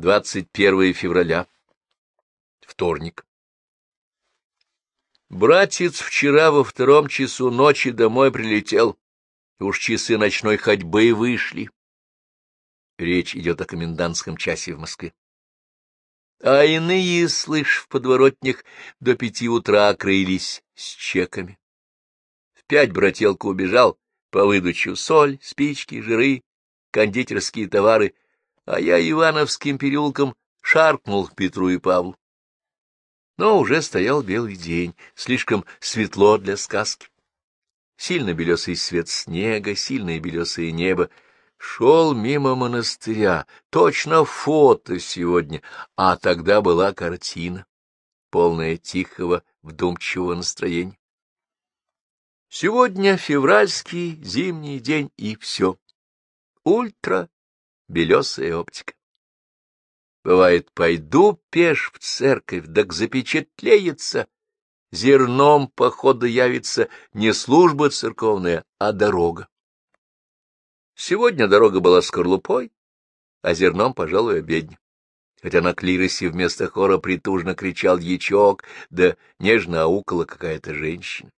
21 февраля. Вторник. Братец вчера во втором часу ночи домой прилетел. Уж часы ночной ходьбы вышли. Речь идет о комендантском часе в Москве. А иные, слышь, в подворотнях до пяти утра крылись с чеками. В пять брателка убежал по выдачу соль, спички, жиры, кондитерские товары, а я Ивановским переулком шаркнул Петру и Павлу. Но уже стоял белый день, слишком светло для сказки. Сильно белесый свет снега, сильное белесое небо. Шел мимо монастыря, точно фото сегодня, а тогда была картина, полная тихого, вдумчивого настроения. Сегодня февральский зимний день, и все. Ультра белесая оптика. Бывает, пойду пеш в церковь, так запечатлеется, зерном похода явится не служба церковная, а дорога. Сегодня дорога была скорлупой, а зерном, пожалуй, обедня. Хотя на клиросе вместо хора притужно кричал дьячок, да нежно аукала какая-то женщина.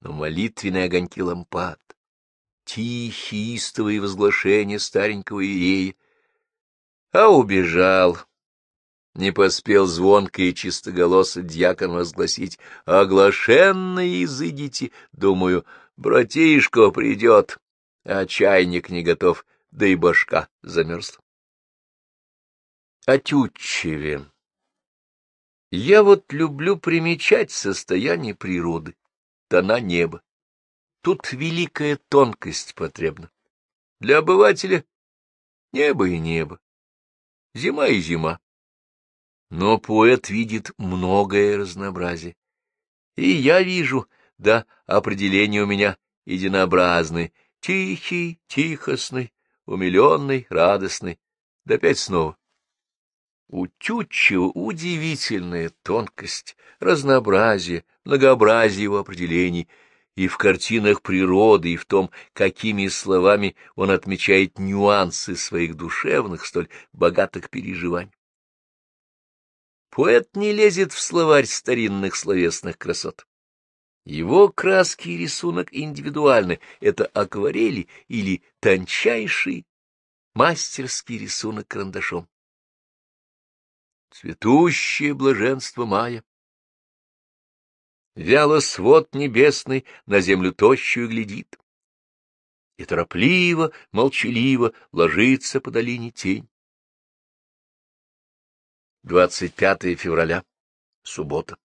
Но молитвенные огоньки лампад, тихие истовые возглашения старенького иея, а убежал. Не поспел звонко и чистоголосо дьякон возгласить «Оглашенные изыдите!» Думаю, братишка придет, а чайник не готов, да и башка замерзла. О. Я вот люблю примечать состояние природы, тона неба. Тут великая тонкость потребна. Для обывателя небо и небо, зима и зима. Но поэт видит многое разнообразие. И я вижу, да, определение у меня единообразное, тихий, тихостный, умиленный, радостный, да опять снова. У Тютчева удивительная тонкость, разнообразие, многообразие его определений — и в картинах природы, и в том, какими словами он отмечает нюансы своих душевных, столь богатых переживаний. Поэт не лезет в словарь старинных словесных красот. Его краски и рисунок индивидуальны — это акварели или тончайший мастерский рисунок карандашом. Цветущее блаженство мая Вяло свод небесный на землю тощую глядит. И торопливо, молчаливо ложится по долине тень. 25 февраля, суббота.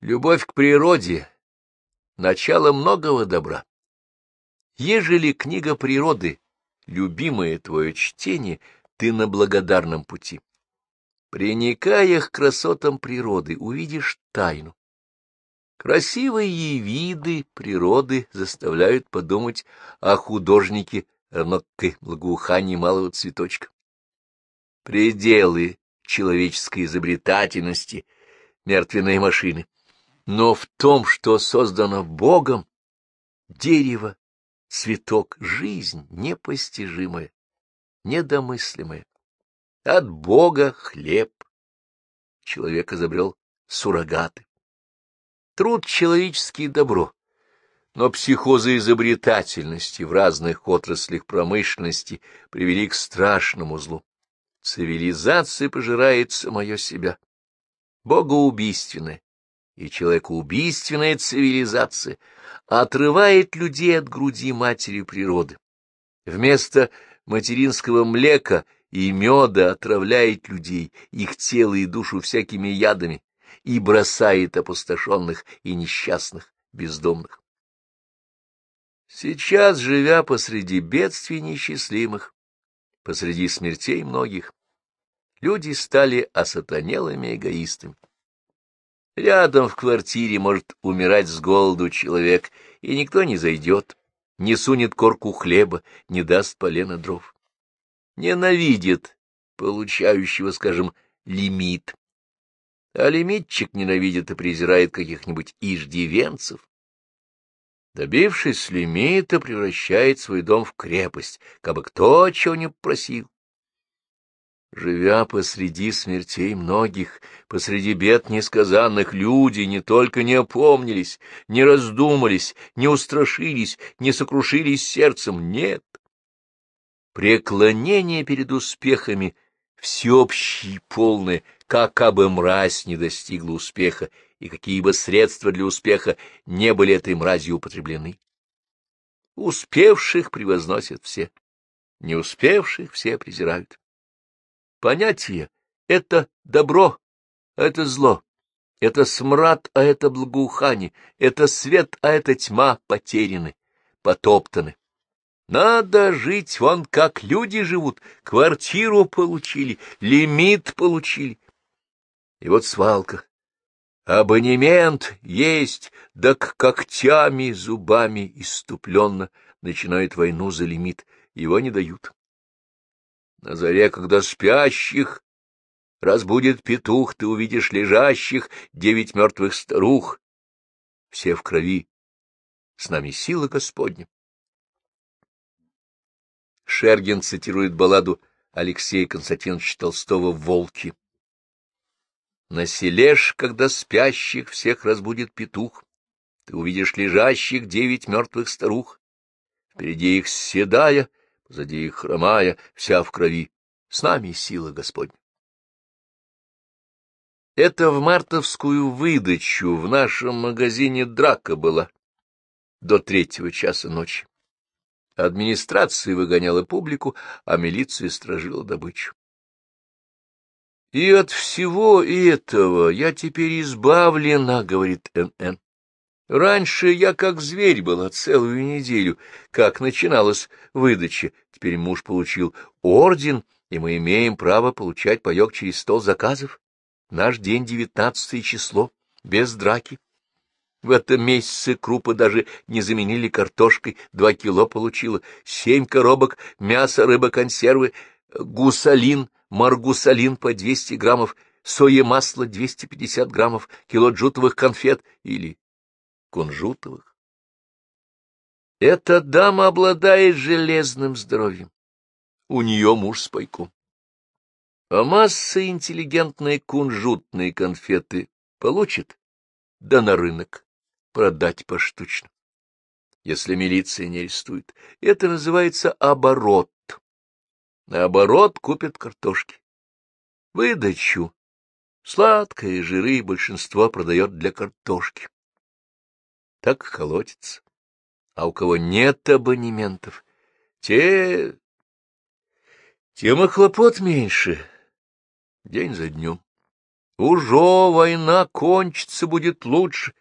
Любовь к природе — начало многого добра. Ежели книга природы, любимое твое чтение, ты на благодарном пути. Приникая к красотам природы, увидишь тайну. Красивые виды природы заставляют подумать о художнике, равно как благоухании малого цветочка. Пределы человеческой изобретательности — мертвенные машины. Но в том, что создано Богом, дерево, цветок, жизнь непостижимая, недомыслимая. От Бога хлеб. Человек изобрел суррогаты. Труд человеческий добро, но психозы изобретательности в разных отраслях промышленности привели к страшному злу. Цивилизация пожирает самое себя. Богоубийственная и человекоубийственная цивилизация отрывает людей от груди матери природы. Вместо материнского млека — и меда отравляет людей, их тело и душу всякими ядами, и бросает опустошенных и несчастных, бездомных. Сейчас, живя посреди бедствий несчастливых, посреди смертей многих, люди стали осатанелыми эгоистами. Рядом в квартире может умирать с голоду человек, и никто не зайдет, не сунет корку хлеба, не даст полена дров ненавидит получающего, скажем, лимит. А лимитчик ненавидит и презирает каких-нибудь иждивенцев. Добившись лимита, превращает свой дом в крепость, как бы кто чего не просил. Живя посреди смертей многих, посреди бед несказанных, люди не только не опомнились, не раздумались, не устрашились, не сокрушились сердцем, нет. Преклонение перед успехами всеобщие полное, как бы мразь не достигла успеха, и какие бы средства для успеха не были этой мразью употреблены. Успевших превозносят все, не успевших все презирают. Понятие — это добро, а это зло, это смрад, а это благоухание, это свет, а это тьма потеряны, потоптаны. Надо жить вон как люди живут, квартиру получили, лимит получили. И вот свалка. Абонемент есть, да к когтями, зубами иступленно начинает войну за лимит, его не дают. На заре, когда спящих разбудит петух, ты увидишь лежащих девять мертвых старух. Все в крови. С нами сила Господня. Шергин цитирует балладу Алексея Константиновича Толстого «Волки». На сележ, когда спящих всех разбудит петух, ты увидишь лежащих девять мертвых старух. Впереди их седая, позади их хромая, вся в крови. С нами сила Господня. Это в мартовскую выдачу в нашем магазине драка была до третьего часа ночи. Администрация выгоняла публику, а милиция стражила добычу. И от всего этого я теперь избавлена, — говорит Н.Н. Раньше я как зверь была целую неделю, как начиналась выдача. Теперь муж получил орден, и мы имеем право получать паек через стол заказов. Наш день девятнадцатое число, без драки. В этом месяце крупы даже не заменили картошкой, два кило получила, семь коробок мяса, рыба, консервы, гусалин, маргусалин по двести граммов, соемасло двести пятьдесят граммов, кило джутовых конфет или Кунжутовых. Эта дама обладает железным здоровьем. У нее муж с пайком. А масса интеллигентной кунжутные конфеты получит, да на рынок продать поштучно. Если милиция не арестует, это называется оборот. Наоборот, купят картошки. Выдачу. Сладкое жиры большинство продает для картошки так колотится. А у кого нет абонементов, те... тем и хлопот меньше. День за днем. Уже война кончится будет лучше.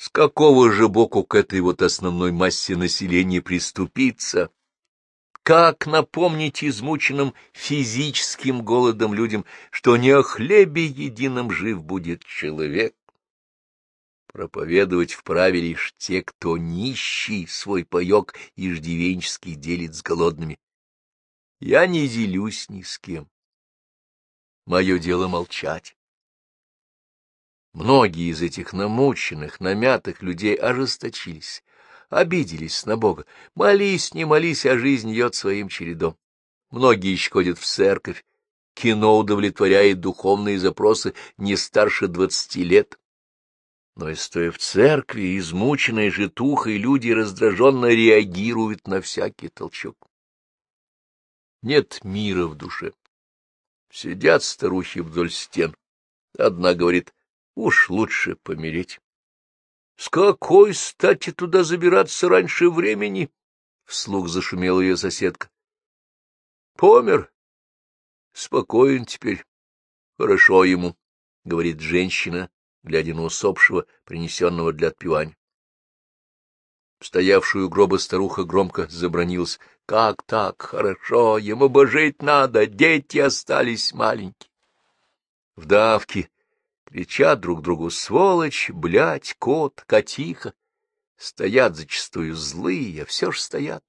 С какого же боку к этой вот основной массе населения приступиться? Как напомнить измученным физическим голодом людям, что не о хлебе едином жив будет человек? Проповедовать вправе лишь те, кто нищий свой паек иждивенческий делит с голодными. Я не делюсь ни с кем. Мое дело молчать. Многие из этих намученных, намятых людей ожесточились, обиделись на Бога. Молись, не молись, а жизнь идет своим чередом. Многие ходят в церковь. Кино удовлетворяет духовные запросы не старше двадцати лет но и стоя в церкви, измученные житухой, люди раздраженно реагируют на всякий толчок. Нет мира в душе. Сидят старухи вдоль стен. Одна говорит, уж лучше помереть. С какой стати туда забираться раньше времени? Вслух зашумела ее соседка. Помер. Спокоен теперь. Хорошо ему, — говорит женщина, глядя на усопшего, принесенного для отпевания. Стоявшую гроба старуха громко забронилась. — Как так? Хорошо, ему бы жить надо, дети остались маленькие. Вдавки кричат друг другу «сволочь», «блядь», «кот», «котиха». Стоят зачастую злые, а все ж стоят.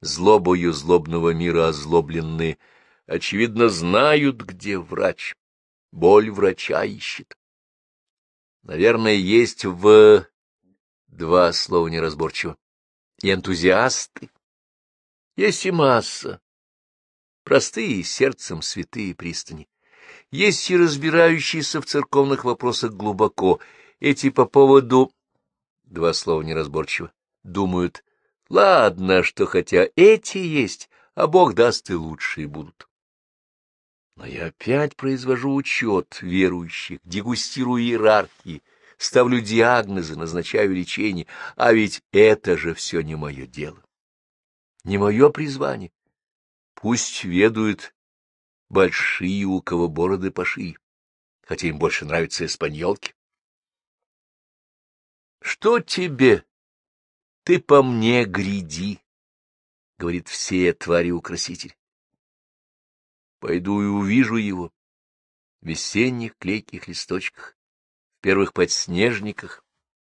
Злобою злобного мира озлобленные, очевидно, знают, где врач. Боль врача ищет. Наверное, есть в... Два слова неразборчиво. И энтузиасты. Есть и масса. простые сердцем святые пристани. Есть и разбирающиеся в церковных вопросах глубоко. Эти по поводу... Два слова неразборчиво. Думают, ладно, что хотя эти есть, а Бог даст и лучшие будут. Но я опять произвожу учет верующих, дегустирую иерархии, ставлю диагнозы, назначаю лечение, а ведь это же все не мое дело, не мое призвание. Пусть ведают большие, у кого бороды пошире, хотя им больше нравятся испаньолки. — Что тебе? Ты по мне гряди, — говорит все твари-украситель. Пойду и увижу его в весенних клейких листочках, в первых подснежниках,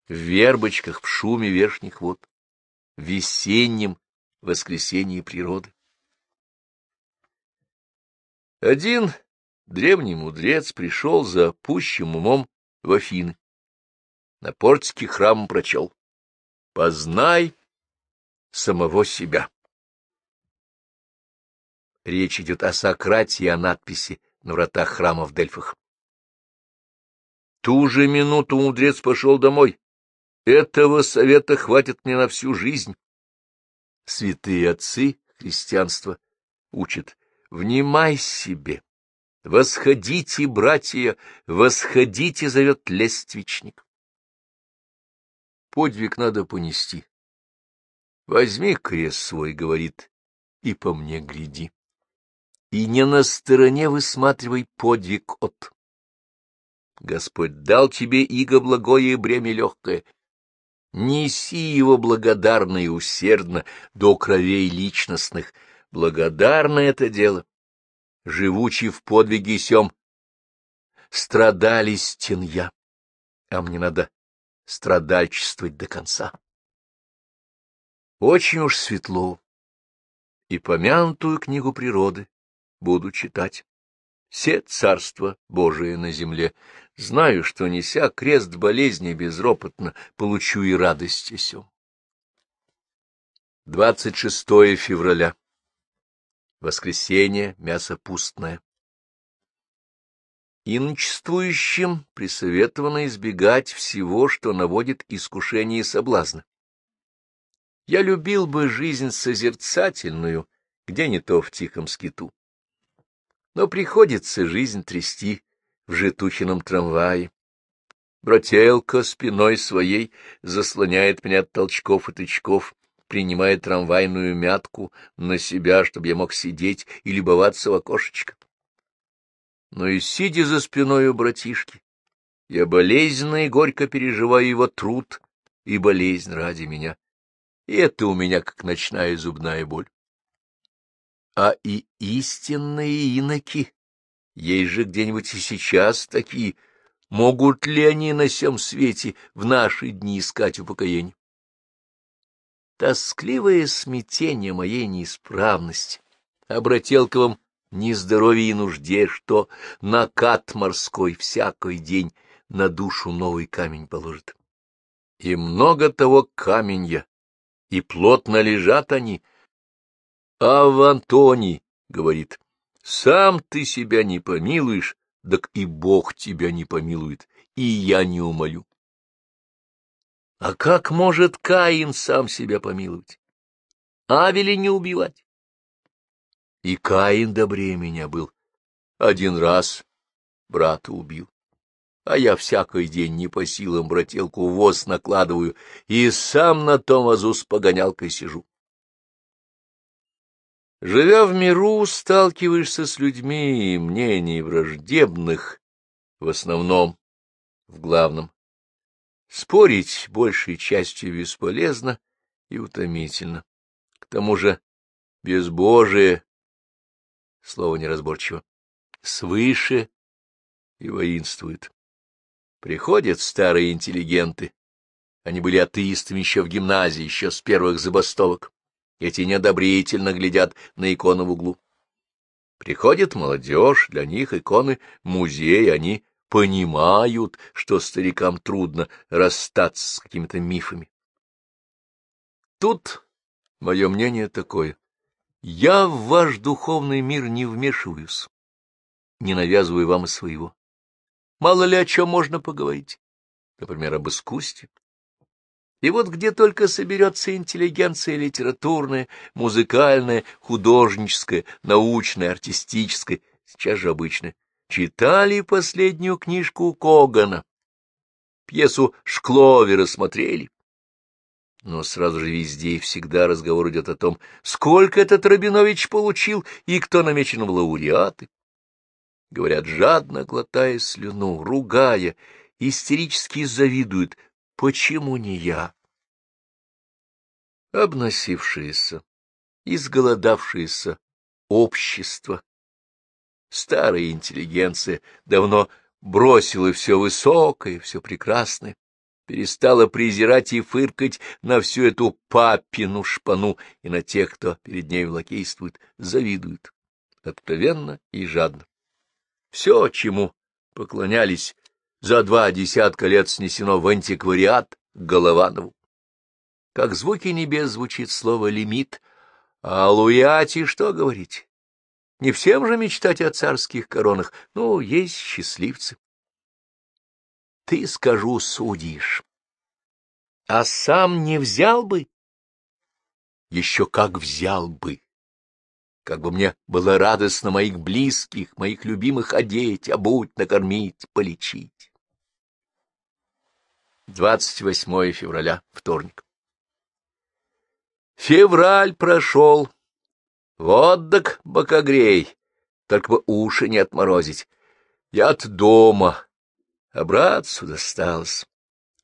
в вербочках, в шуме верхних вод, в весеннем воскресенье природы. Один древний мудрец пришел за пущим умом в Афины. На портике храм прочел. «Познай самого себя». Речь идет о Сократе и о надписи на вратах храма в Дельфах. Ту же минуту мудрец пошел домой. Этого совета хватит мне на всю жизнь. Святые отцы христианства учат «Внимай себе! Восходите, братья, восходите!» — зовет лествичник. Подвиг надо понести. Возьми крест свой, — говорит, — и по мне гляди и не на стороне высматривай подвиг от. Господь дал тебе иго благое и бремя легкое. Неси его благодарно и усердно до кровей личностных. Благодарно это дело. Живучий в подвиге сем, страдали стен я, а мне надо страдальчествовать до конца. Очень уж светло, и помянутую книгу природы буду читать. Все царство Божие на земле. Знаю, что, неся крест болезни безропотно, получу и радость сем. 26 февраля. Воскресенье, мясо пустное. Иночествующим присоветовано избегать всего, что наводит искушение и соблазны. Я любил бы жизнь созерцательную, где не то в тихом скиту. Но приходится жизнь трясти в житухином трамвае. Брателка спиной своей заслоняет меня от толчков и тычков, принимая трамвайную мятку на себя, чтобы я мог сидеть и любоваться в окошечко. Но и сидя за спиной у братишки, я болезненно и горько переживаю его труд и болезнь ради меня. И это у меня как ночная зубная боль а и истинные иноки. Есть же где-нибудь и сейчас такие. Могут ли они на всем свете в наши дни искать упокоение? Тоскливое смятение моей неисправности, обрателковом нездоровье и нужде, что накат морской всякий день на душу новый камень положит. И много того каменья, и плотно лежат они — а в Антоний, — говорит, — сам ты себя не помилуешь, так и Бог тебя не помилует, и я не умолю. А как может Каин сам себя помиловать? Авеля не убивать? И Каин добрее меня был. Один раз брата убил. А я всякий день не по силам брателку воз накладываю и сам на том возу с погонялкой сижу. Живя в миру, сталкиваешься с людьми мнений враждебных, в основном, в главном. Спорить большей частью бесполезно и утомительно. К тому же безбожие, слово неразборчиво, свыше и воинствует. Приходят старые интеллигенты, они были атеистами еще в гимназии, еще с первых забастовок. Эти неодобрительно глядят на иконы в углу. Приходит молодежь, для них иконы — музей, они понимают, что старикам трудно расстаться с какими-то мифами. Тут мое мнение такое. Я в ваш духовный мир не вмешиваюсь, не навязываю вам и своего. Мало ли о чем можно поговорить, например, об искусстве. И вот где только соберется интеллигенция литературная, музыкальная, художническая, научная, артистическая, сейчас же обычная, читали последнюю книжку Когана, пьесу Шкловера смотрели. Но сразу же везде и всегда разговор идет о том, сколько этот Рабинович получил и кто намечен в лауреаты. Говорят, жадно глотая слюну, ругая, истерически завидуют. Почему не я? Обносившееся, изголодавшееся общество, старая интеллигенция давно бросила все высокое, все прекрасное, перестала презирать и фыркать на всю эту папину шпану и на тех, кто перед ней влакействует, завидует, откровенно и жадно. Все, чему поклонялись, за два десятка лет снесено в антиквариат Голованову. Как звуки небес звучит слово «лимит», а о Луяте что говорить? Не всем же мечтать о царских коронах, ну, есть счастливцы. Ты, скажу, судишь, а сам не взял бы? Еще как взял бы! Как бы мне было радостно моих близких, моих любимых одеть, обуть, накормить, полечить. 28 февраля, вторник. Февраль прошел, в отдых бокогрей, только бы уши не отморозить. Я-то дома, а братцу досталось.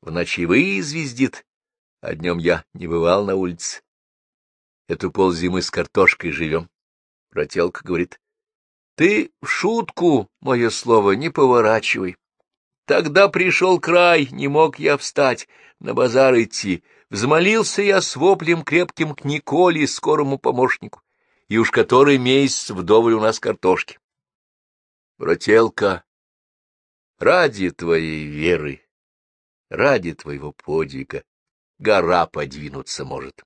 В ночи вызвездит, а днем я не бывал на улице. Эту ползимы с картошкой живем. Брателка говорит, ты в шутку, мое слово, не поворачивай. Тогда пришел край, не мог я встать, на базар идти. Взмолился я с воплем крепким к Николе, скорому помощнику и уж который месяц вдоволь у нас картошки. Брателка, ради твоей веры, ради твоего подвига гора подвинуться может.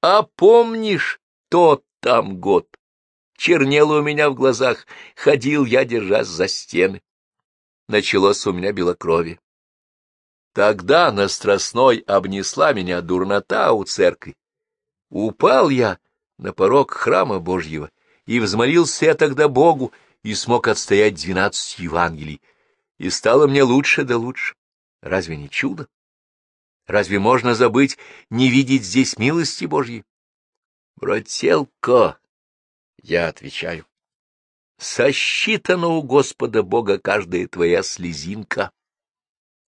А помнишь тот там год? Чернело у меня в глазах, ходил я, держась за стены. Началось у меня белокровие. Тогда на Страстной обнесла меня дурнота у церкви. Упал я на порог храма Божьего, и взмолился я тогда Богу, и смог отстоять двенадцать Евангелий, и стало мне лучше да лучше. Разве не чудо? Разве можно забыть, не видеть здесь милости Божьей? Брателко, я отвечаю, сосчитана у Господа Бога каждая твоя слезинка.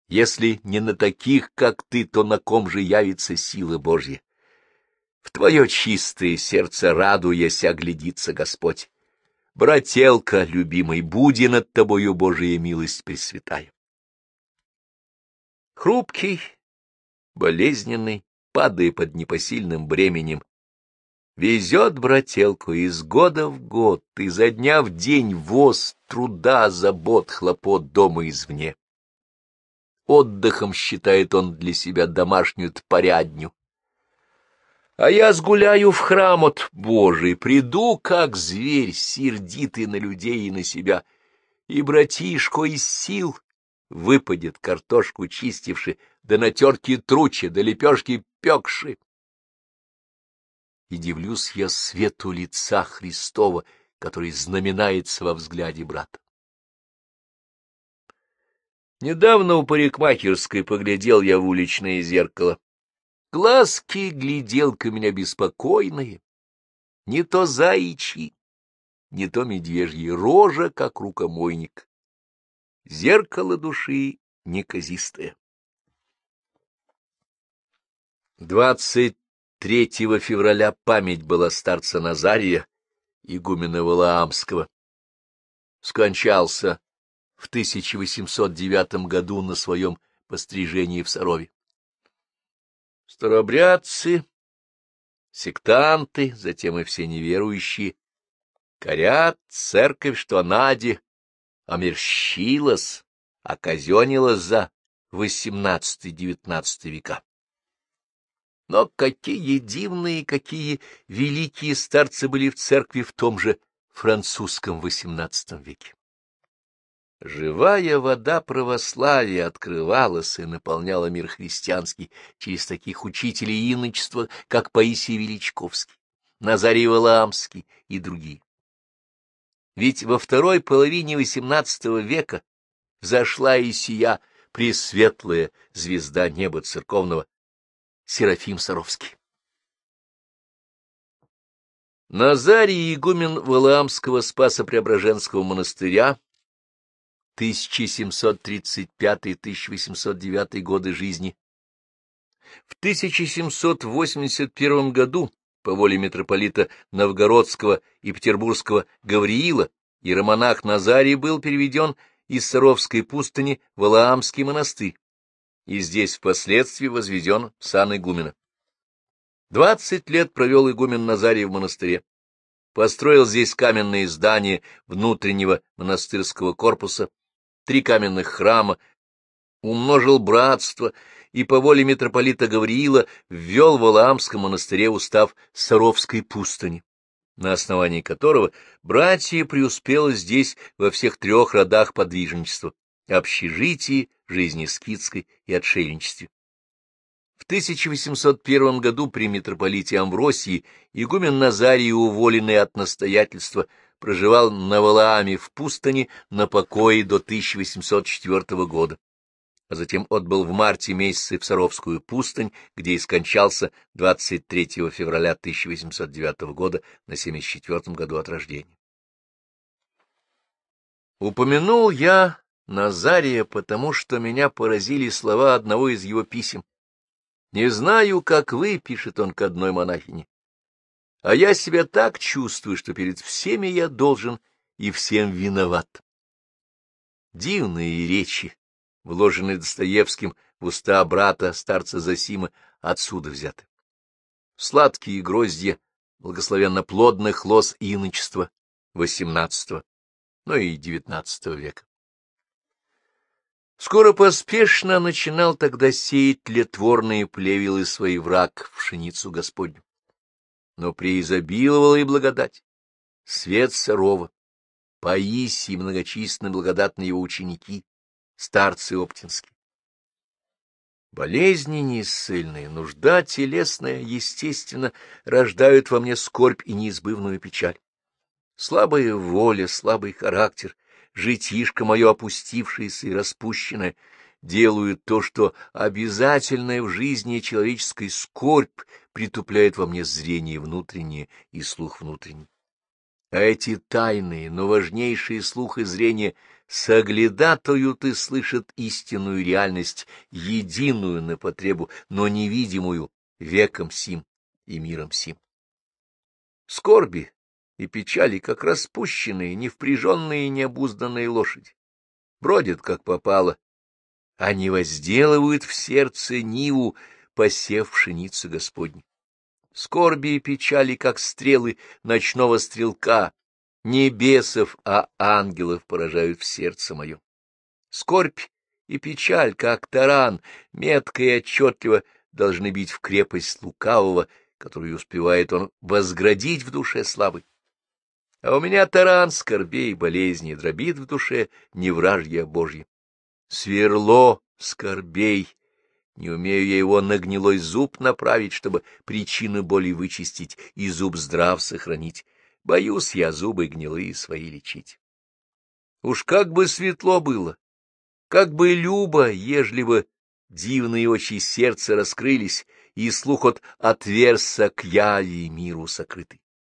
Если не на таких, как ты, то на ком же явится сила Божья? В твое чистое сердце радуясь оглядится Господь. Брателка, любимый, буди над тобою Божия милость пресвятая. Хрупкий, болезненный, падая под непосильным бременем, везет брателку из года в год, изо дня в день воз, труда, забот, хлопот дома извне. Отдыхом считает он для себя домашнюю порядню, а я сгуляю в храм от Божий, приду, как зверь, сердитый на людей и на себя, и братишко из сил выпадет картошку чистивши, да на терке тручи, да лепешки пекши. И дивлюсь я свету лица Христова, который знаменается во взгляде брата. Недавно у парикмахерской поглядел я в уличное зеркало Глазки гляделка меня беспокойные, не то заячьи, не то медвежьи, рожа, как рукомойник. Зеркало души неказистое. 23 февраля память была старца Назария, игумена Валаамского. Скончался в 1809 году на своем пострижении в Сарове. Старобрядцы, сектанты, затем и все неверующие, корят церковь, что Наде омерщилась, оказенилась за XVIII-XIX века. Но какие дивные, какие великие старцы были в церкви в том же французском XVIII веке! Живая вода православия открывалась и наполняла мир христианский через таких учителей иночества, как Паисий Величковский, Назарий Валаамский и другие. Ведь во второй половине XVIII века взошла и сия пресветлая звезда неба церковного Серафим Саровский. Назарий игумен Валаамского Спаса-Преображенского монастыря 1735-1809 годы жизни. В 1781 году по воле митрополита Новгородского и Петербургского Гавриила иеромонах Назарий был переведен из Саровской пустыни в Валаамский монастырь и здесь впоследствии возведен сан игумена. Двадцать лет провел игумен Назарий в монастыре. Построил здесь каменные здания внутреннего монастырского корпуса, три каменных храма, умножил братство и по воле митрополита Гавриила ввел в Валаамском монастыре устав Саровской пустыни, на основании которого братья преуспело здесь во всех трех родах подвижничества — общежитии, жизни скитской и отшельничестве. В 1801 году при митрополите Амвросии игумен Назарий, уволенный от настоятельства, проживал на Валааме в пустыне на покое до 1804 года, а затем отбыл в марте месяце в Саровскую пустынь, где и скончался 23 февраля 1809 года на 74 году от рождения. Упомянул я Назария, потому что меня поразили слова одного из его писем. «Не знаю, как вы», — пишет он к одной монахине, а я себя так чувствую, что перед всеми я должен и всем виноват. Дивные речи, вложенные Достоевским в уста брата, старца Засима, отсюда взяты. Сладкие гроздья благословенно плодных лоз иночества XVIII, но и XIX века. Скоро поспешно начинал тогда сеять тлетворные плевелы свои враг в пшеницу Господню но преизобиловала и благодать. Свет Сарова, Паисий многочисленные благодатные его ученики, старцы Оптинские. Болезни неисцельные, нужда телесная, естественно, рождают во мне скорбь и неизбывную печаль. Слабая воля, слабый характер, житишко мое опустившееся и распущенное — делают то, что обязательное в жизни человеческой скорбь притупляет во мне зрение внутреннее и слух внутренний. А эти тайные, но важнейшие слух и зрение соглядатуют и слышат истинную реальность, единую на потребу, но невидимую веком сим и миром сим. Скорби и печали, как распущенные, невпряженные и необузданные лошади, бродят, как попало, они возделывают в сердце Ниву, посев пшеницу Господню. Скорби и печали, как стрелы ночного стрелка, не бесов, а ангелов поражают в сердце мое. Скорбь и печаль, как таран, метко и отчетливо должны бить в крепость лукавого, которую успевает он возградить в душе славы. А у меня таран скорбей и болезней дробит в душе не вражья Божья сверло скорбей. Не умею я его на гнилой зуб направить, чтобы причину боли вычистить и зуб здрав сохранить. Боюсь я зубы гнилые свои лечить. Уж как бы светло было, как бы любо, ежели бы дивные очи сердца раскрылись, и слух от отверся к яви миру сокрытый.